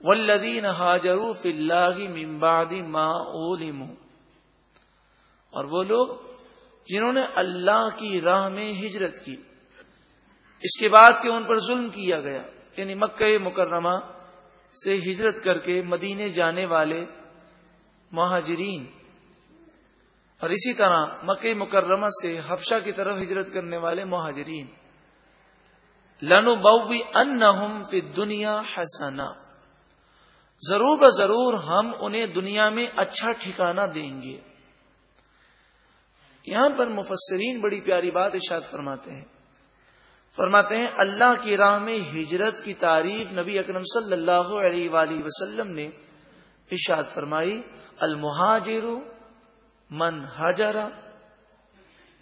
ولدین حاجرو فلاح ممبادی ماں اولم اور وہ لوگ جنہوں نے اللہ کی راہ میں ہجرت کی، اس کے بعد کہ ان پر ظلم کیا گیا یعنی مکہ مکرمہ سے ہجرت کر کے مدینے جانے والے مہاجرین۔ اور اسی طرح مکہ مکرمہ سے حفشہ کی طرف ہجرت کرنے والے مہاجرین۔ لنو بوی ان فی دنیا حسنا۔ ضرور ضرور ہم انہیں دنیا میں اچھا ٹھکانہ دیں گے۔ یہاں پر مفسرین بڑی پیاری بات ارشاد فرماتے ہیں۔ فرماتے ہیں، اللہ کی راہ میں ہجرت کی تعریف نبی اکرم صلی اللہ علیہ وآلہ وسلم نے ارشاد فرمائی المہاجر من حجر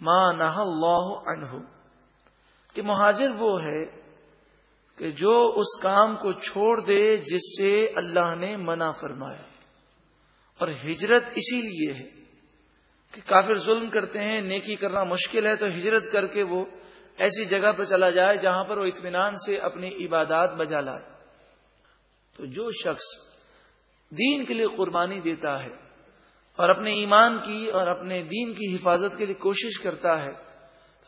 ما نہ اللہ عنہ۔ کہ مہاجر وہ ہے کہ جو اس کام کو چھوڑ دے جس سے اللہ نے منع فرمایا۔ اور ہجرت اسی لیے ہے کہ کافر ظلم کرتے ہیں، نیکی کرنا مشکل ہے، تو ہجرت کر کے وہ ایسی جگہ پہ چلا جائے جہاں پر وہ اطمینان سے اپنی عبادات بجا لائے۔ تو جو شخص دین کے لیے قربانی دیتا ہے اور اپنے ایمان کی اور اپنے دین کی حفاظت کے لیے کوشش کرتا ہے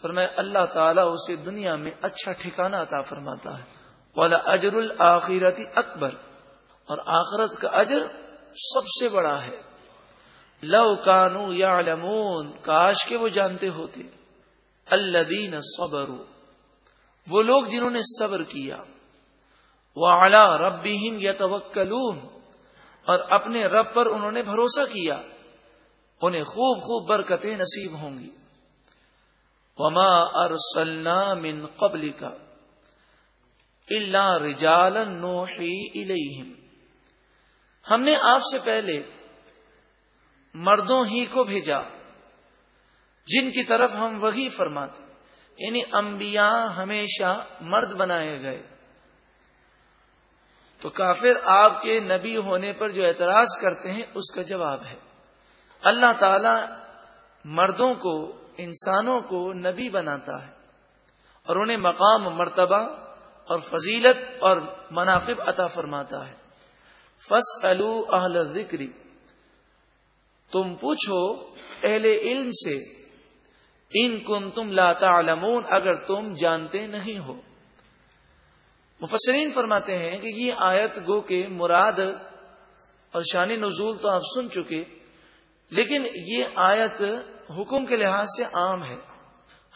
فرمائے اللہ تعالیٰ اسے دنیا میں اچھا ٹھکانا عطا فرماتا ہے۔ والا اجر الآخرتی اکبر اور آخرت کا اجر سب سے بڑا ہے۔ لو کانو یا کاش کے وہ جانتے ہوتے۔ اللہ صبر وہ لوگ جنہوں نے صبر کیا۔ وہ اعلی ربیم یا اور اپنے رب پر انہوں نے بھروسہ کیا۔ انہیں خوب خوب برکتیں نصیب ہوں گی۔ وما ارسلنا من قبل کا اللہ رجال نوحی الیہم۔ ہم نے آپ سے پہلے مردوں ہی کو بھیجا، جن کی طرف ہم وہی فرماتے یعنی انبیاء ہمیشہ مرد بنائے گئے۔ تو کافر آپ کے نبی ہونے پر جو اعتراض کرتے ہیں، اس کا جواب ہے۔ اللہ تعالی مردوں کو انسانوں کو نبی بناتا ہے اور انہیں مقام مرتبہ اور فضیلت اور مناقب عطا فرماتا ہے۔ فس اہل ذکری تم پوچھو اہل علم سے، ان کن تم لاتا اگر تم جانتے نہیں ہو۔ مفسرین فرماتے ہیں کہ یہ آیت گو کے مراد اور شانی نزول تو آپ سن چکے، لیکن یہ آیت حکم کے لحاظ سے عام ہے۔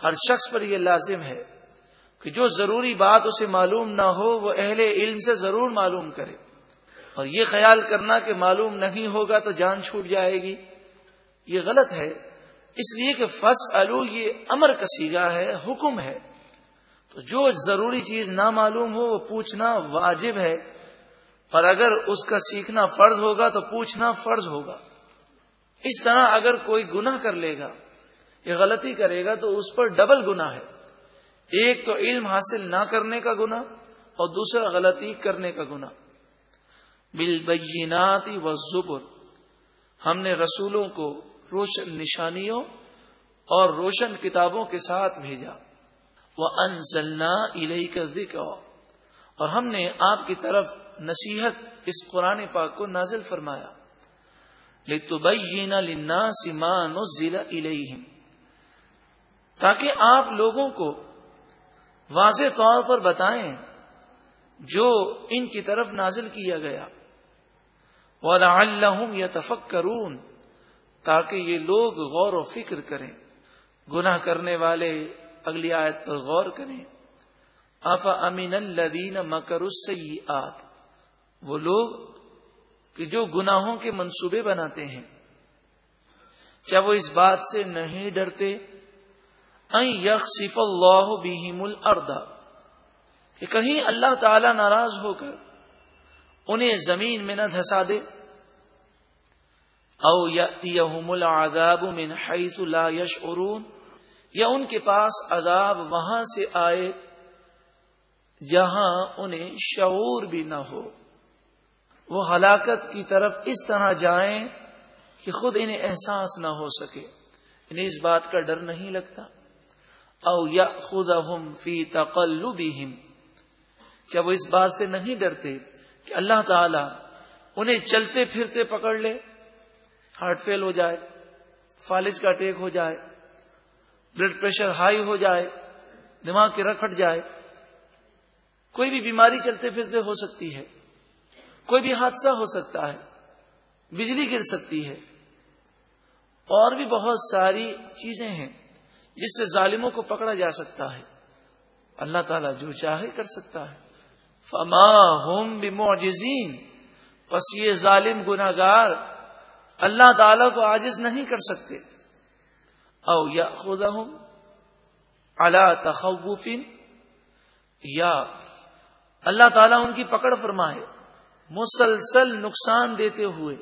ہر شخص پر یہ لازم ہے کہ جو ضروری بات اسے معلوم نہ ہو، وہ اہل علم سے ضرور معلوم کرے۔ اور یہ خیال کرنا کہ معلوم نہیں ہوگا تو جان چھوٹ جائے گی۔ یہ غلط ہے۔ اس لیے کہ فس الو یہ امر کا سیگا ہے، حکم ہے۔ تو جو ضروری چیز نہ معلوم ہو، وہ پوچھنا واجب ہے۔ اور اگر اس کا سیکھنا فرض ہوگا تو پوچھنا فرض ہوگا۔ اس طرح اگر کوئی گناہ کر لے گا، یا غلطی کرے گا، تو اس پر ڈبل گنا ہے۔ ایک تو علم حاصل نہ کرنے کا گنا اور دوسرا غلطی کرنے کا گنا بل و زبر۔ ہم نے رسولوں کو روشن نشانیوں اور روشن کتابوں کے ساتھ بھیجا۔ وہ انزلنا الہی کا ذکر اور ہم نے آپ کی طرف نصیحت اس قرآن پاک کو نازل فرمایا۔ لِلنَّاسِ مَا نُزِّلَ إِلَيْهِمْ۔ تاکہ آپ لوگوں کو واضح طور پر بتائیں جو ان کی طرف نازل کیا گیا۔ وَلَعَلَّهُمْ يَتَفَكَّرُونَ۔ تاکہ یہ لوگ غور و فکر کریں۔ گناہ کرنے والے اگلی آیت پر غور کریں۔ اف امین الدین مکر وہ لوگ کہ جو گناہوں کے منصوبے بناتے ہیں، کیا وہ اس بات سے نہیں ڈرتے؟ یخ صف اللہ بہم الردا کہ کہیں اللہ تعالی ناراض ہو کر انہیں زمین میں نہ دھسا دے۔ او یاتیہم العذاب من حیث لا یشعرون، یا ان کے پاس عذاب وہاں سے آئے جہاں انہیں شعور بھی نہ ہو۔ وہ ہلاکت کی طرف اس طرح جائیں کہ خود انہیں احساس نہ ہو سکے۔ انہیں اس بات کا ڈر نہیں لگتا۔ او یا خود فی تقل کیا وہ اس بات سے نہیں ڈرتے کہ اللہ تعالی انہیں چلتے پھرتے پکڑ لے، ہارٹ فیل ہو جائے، فالج کا اٹیک ہو جائے، بلڈ پریشر ہائی ہو جائے، دماغ کی رکھ ہٹ جائے۔ کوئی بھی بیماری چلتے پھرتے ہو سکتی ہے۔ کوئی بھی حادثہ ہو سکتا ہے، بجلی گر سکتی ہے، اور بھی بہت ساری چیزیں ہیں جس سے ظالموں کو پکڑا جا سکتا ہے۔ اللہ تعالیٰ جو چاہے کر سکتا ہے۔ فما ہوم بمعجزین پس یہ ظالم گناگار اللہ تعالی کو عاجز نہیں کر سکتے۔ او یا خدا ہوں اللہ تخوفین یا اللہ تعالیٰ ان کی پکڑ فرمائے۔ مسلسل نقصان دیتے ہوئے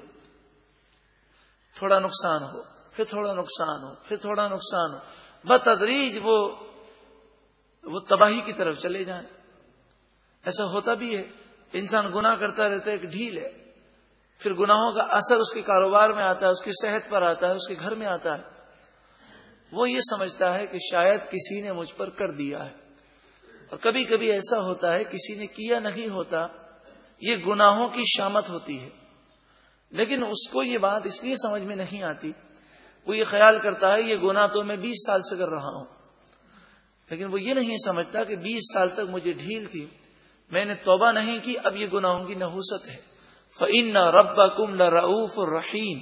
تھوڑا نقصان ہو، پھر تھوڑا نقصان ہو، پھر تھوڑا نقصان ہو۔ بتدریج وہ وہ تباہی کی طرف چلے جائیں۔ ایسا ہوتا بھی ہے۔ انسان گنا کرتا رہتا ہے، ایک ڈھیل ہے۔ پھر گناہوں کا اثر اس کے کاروبار میں آتا ہے، اس کی صحت پر آتا ہے، اس کے گھر میں آتا ہے۔ وہ یہ سمجھتا ہے کہ شاید کسی نے مجھ پر کر دیا ہے۔ اور کبھی کبھی ایسا ہوتا ہے، کسی نے کیا نہیں ہوتا یہ گناہوں کی شامت ہوتی ہے۔ لیکن اس کو یہ بات اس لیے سمجھ میں نہیں آتی۔ وہ یہ خیال کرتا ہے، یہ گناہ تو میں بیس سال سے کر رہا ہوں۔ لیکن وہ یہ نہیں سمجھتا کہ بیس سال تک مجھے ڈھیل تھی۔ میں نے توبہ نہیں کی، اب یہ گناہوں کی نحوست ہے۔ فعن رب کم رعوف رحیم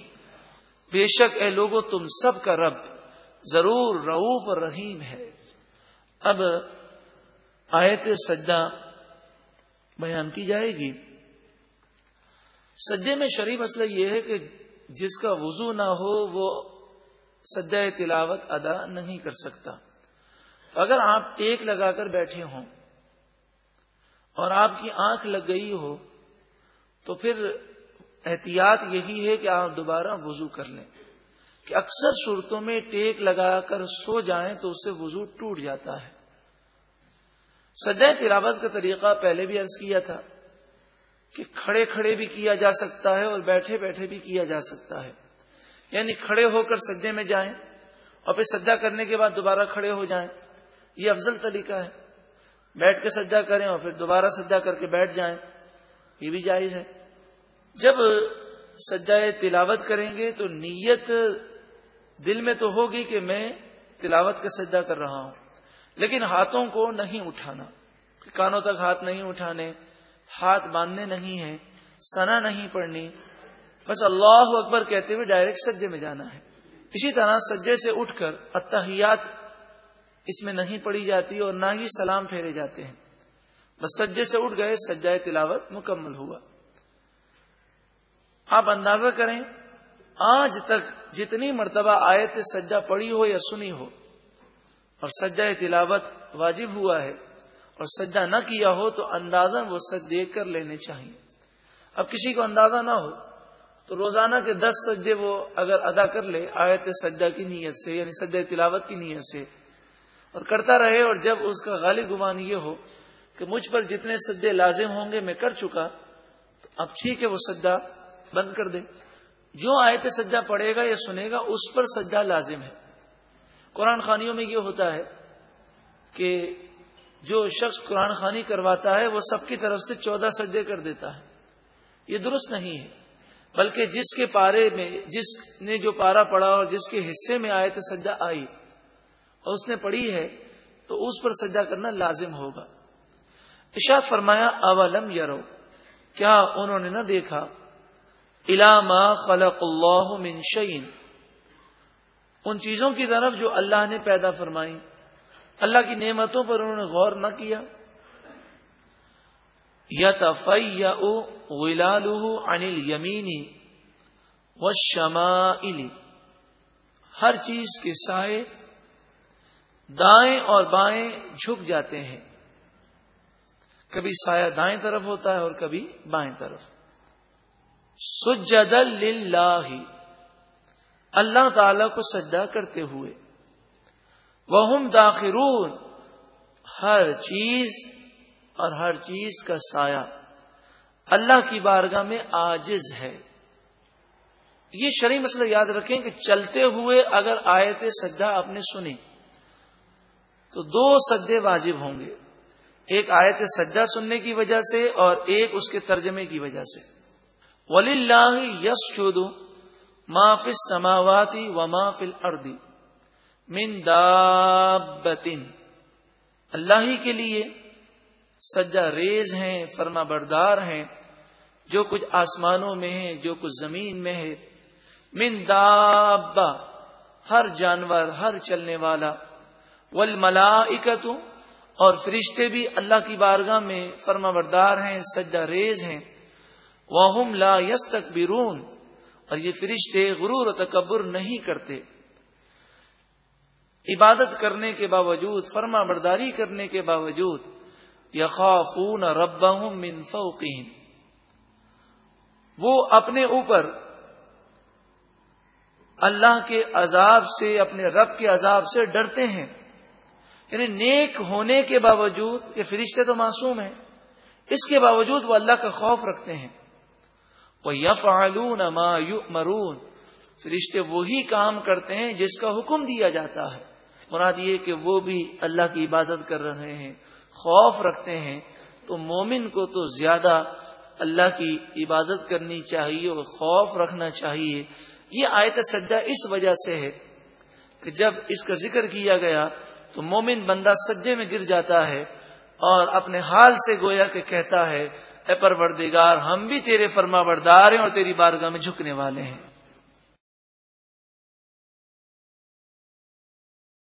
بے شک اے لوگوں تم سب کا رب ضرور رعوف اور رحیم ہے۔ اب آیت سجدہ بیان کی جائے گی۔ سجدے میں شریف مسئلہ یہ ہے کہ جس کا وضو نہ ہو وہ سجدہ تلاوت ادا نہیں کر سکتا۔ اگر آپ ٹیک لگا کر بیٹھے ہوں اور آپ کی آنکھ لگ گئی ہو تو پھر احتیاط یہی ہے کہ آپ دوبارہ وضو کر لیں۔ کہ اکثر صورتوں میں ٹیک لگا کر سو جائیں تو اس سے وضو ٹوٹ جاتا ہے۔ سجائے تلاوت کا طریقہ پہلے بھی عرض کیا تھا۔ کہ کھڑے کھڑے بھی کیا جا سکتا ہے اور بیٹھے بیٹھے بھی کیا جا سکتا ہے۔ یعنی کھڑے ہو کر سجدے میں جائیں اور پھر سجدہ کرنے کے بعد دوبارہ کھڑے ہو جائیں، یہ افضل طریقہ ہے۔ بیٹھ کے سجدہ کریں اور پھر دوبارہ سجدہ کر کے بیٹھ جائیں، یہ بھی جائز ہے۔ جب سجدہ تلاوت کریں گے تو نیت دل میں تو ہوگی کہ میں تلاوت کا سجدہ کر رہا ہوں، لیکن ہاتھوں کو نہیں اٹھانا کانوں تک ہاتھ نہیں اٹھانے ہاتھ باندھنے نہیں ہیں سنا نہیں پڑنی بس اللہ اکبر کہتے ہوئے ڈائریکٹ سجے میں جانا ہے۔ اسی طرح سجے سے اٹھ کر اتحیات اس میں نہیں پڑی جاتی اور نہ ہی سلام پھیرے جاتے ہیں۔ بس سجے سے اٹھ گئے سجائے تلاوت مکمل ہوا۔ آپ اندازہ کریں، آج تک جتنی مرتبہ آیت سجا پڑی ہو یا سنی ہو، اور سجائے تلاوت واجب ہوا ہے اور سجا نہ کیا ہو تو اندازہ وہ سج دیکھ کر لینے چاہیے۔ اب کسی کو اندازہ نہ ہو تو روزانہ کے دس سجدے وہ اگر ادا کر لے آیت سجا کی نیت سے یعنی سجا تلاوت کی نیت سے اور کرتا رہے اور جب اس کا غالب گمان یہ ہو کہ مجھ پر جتنے سجدے لازم ہوں گے میں کر چکا تو اب ٹھیک ہے وہ سجدہ بند کر دے۔ جو آیت سجا پڑے گا یا سنے گا اس پر سجا لازم ہے۔ قرآن خانیوں میں یہ ہوتا ہے کہ جو شخص قرآن خانی کرواتا ہے، وہ سب کی طرف سے چودہ سجدے کر دیتا ہے۔ یہ درست نہیں ہے۔ بلکہ جس کے پارے میں، جس نے جو پارا پڑا اور جس کے حصے میں آئے تو سجا آئی اور اس نے پڑھی ہے، تو اس پر سجا کرنا لازم ہوگا۔ اشاد فرمایا، اولم یرو، کیا انہوں نے نہ دیکھا؟ علامہ خلق اللہ من شعین ان چیزوں کی طرف جو اللہ نے پیدا فرمائی۔ اللہ کی نعمتوں پر انہوں نے غور نہ کیا۔ یا تفی یا انل یمینی و شما ہر چیز کے سائے دائیں اور بائیں جھک جاتے ہیں۔ کبھی سایہ دائیں طرف ہوتا ہے اور کبھی بائیں طرف۔ سجد اللہ اللہ تعالی کو سجدہ کرتے ہوئے وہ داخرون۔ ہر چیز اور ہر چیز کا سایہ۔ اللہ کی بارگاہ میں آجز ہے۔ یہ شرعی مسئلہ یاد رکھیں کہ چلتے ہوئے اگر آیت سجدہ آپ نے سنی تو دو سجدے واجب ہوں گے۔ ایک آیت سجا سننے کی وجہ سے اور ایک اس کے ترجمے کی وجہ سے۔ ولی اللہ یس چودو ما سماواتی و ما فل اردی من دابتن۔ اللہ ہی کے لیے سجا ریز ہیں، فرما بردار ہیں۔ جو کچھ آسمانوں میں ہے، جو کچھ زمین میں ہے۔ من دابا ہر جانور، ہر چلنے والا۔ ول ملا اور فرشتے بھی اللہ کی بارگاہ میں فرما بردار ہیں سجا ریز ہیں۔ وہ لا یس تک اور یہ فرشتے غرور و تکبر نہیں کرتے۔ عبادت کرنے کے باوجود، فرما برداری کرنے کے باوجود، یخافون ربهم من فوقهم وہ اپنے اوپر اللہ کے عذاب سے، اپنے رب کے عذاب سے ڈرتے ہیں۔ یعنی نیک ہونے کے باوجود، یہ فرشتے تو معصوم ہیں، اس کے باوجود وہ اللہ کا خوف رکھتے ہیں۔ وہ یف ما مرون فرشتے وہی کام کرتے ہیں جس کا حکم دیا جاتا ہے۔ مراد یہ کہ وہ بھی اللہ کی عبادت کر رہے ہیں، خوف رکھتے ہیں۔ تو مومن کو تو زیادہ اللہ کی عبادت کرنی چاہیے اور خوف رکھنا چاہیے۔ یہ آیت سجا اس وجہ سے ہے کہ جب اس کا ذکر کیا گیا تو مومن بندہ سجے میں گر جاتا ہے اور اپنے حال سے گویا کہ کہتا ہے، اے پروردگار، ہم بھی تیرے فرما بردار ہیں اور تیری بارگاہ میں جھکنے والے ہیں۔